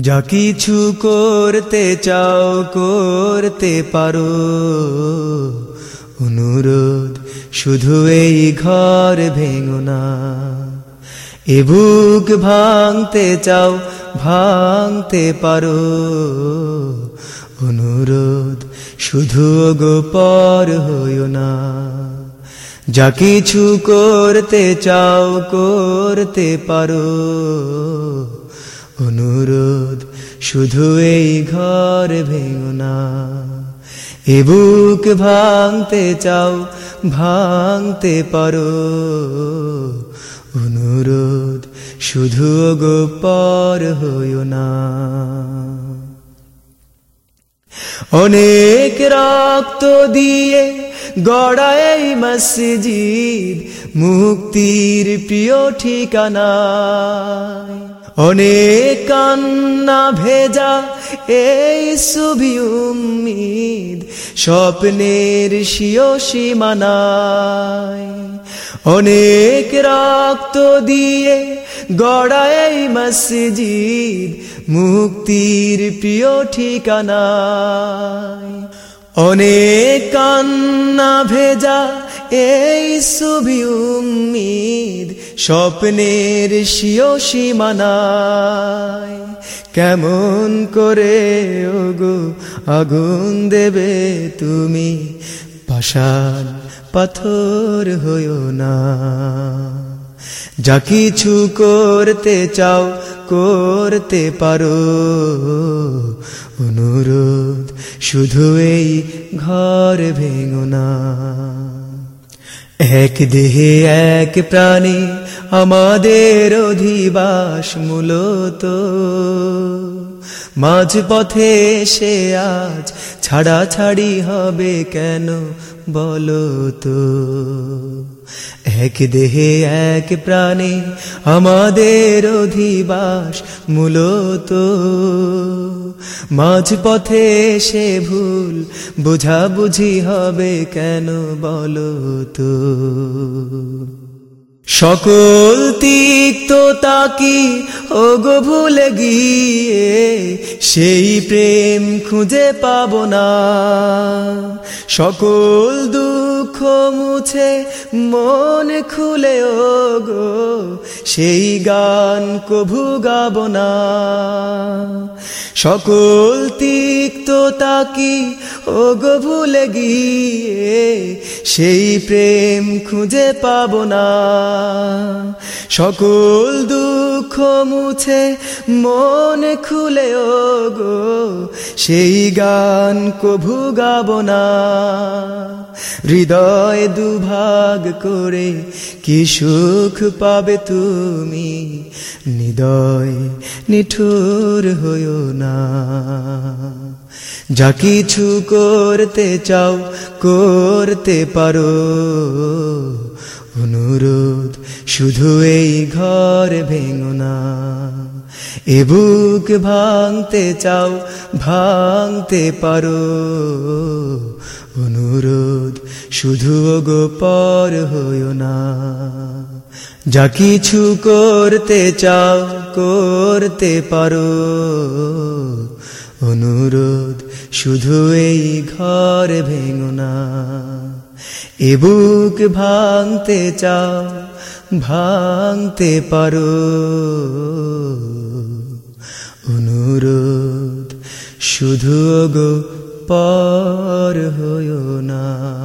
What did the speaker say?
যা কিছু করতে চাও, করতে পারো। অনুরোধ, শুধু এই ঘর ভেঙো না। এ বুক ভাঙতে চাও, ভাঙতে পারো। অনুরোধ, শুধু গোপর হইও না। যা কিছু করতে চাও, করতে পারো। অনুরোধ, শুধু এই ঘর ভেঙো না। এ বুক ভাঙতে চাও, ভাঙতে পারো। অনুরোধ, শুধু গোপর হইও না। অনেক রক্ত দিয়ে গড়া এই মসজিদ, মুক্তির প্রিয় ঠিকানা অনেক কান্না ভেজা এই সুবি উম্মিদ, স্বপ্নের শিও সীমানায়। অনেক রক্ত দিয়ে গড়া এই মসজিদ, মুক্তির প্রিয় ঠিকানায়। অনেক কান্না ভেজা এই সুবি উম্মিদ, স্বপ্নের শিও সীমানায়। কেমন করে ওগো আগুন দেবে তুমি, পাষাণ পাথর হইও না। যা কিছু করতে চাও, করতে পারো। অনুরোধ, শুধু এই ঘর ভেঙো না। এক দেহে এক প্রাণী আমাদের অধিবাস মূলত। মাঝ পথে সে আজ ছাড়া ছাড়ি হবে কেন বলো তো? এক দেহে এক প্রাণে আমাদের অধিবাস মূলত। মাঝ পথে সে ভুল বুঝা বুঝি হবে কেন বলো তো? সকল তিক্ততা কি ওগো ভুলে গিয়ে সেই প্রেম খুঁজে পাব না। সকল দুঃখ মুছে মন খুলে, ওগো সেই গান কভু গাব না। সকল তিক্ততা কি ওগো ভুলে গিয়ে সেই প্রেম খুঁজে পাব না। সকল দুঃখ মুছে মন খুলে ওগো, সেই গান কভু গাব না। হৃদয় দুভাগ করে কি সুখ পাবে তুমি? হৃদয় নিঠুর হইও না। যা কিছু করতে চাও, করতে পারো। অনুরোধ, শুধু এই ঘর ভেঙো না। এ বুক ভাঙতে চাও, ভাঙতে পারো। অনুরোধ, শুধু গোপর হইও না। যা কিছু করতে চাও, করতে পারো। অনুরোধ, শুধু এই ঘর ভেঙো না। এ বুক ভাঙতে চাও, ভাঙতে পারো। অনুরোধ, শুধু গো পর হইও না।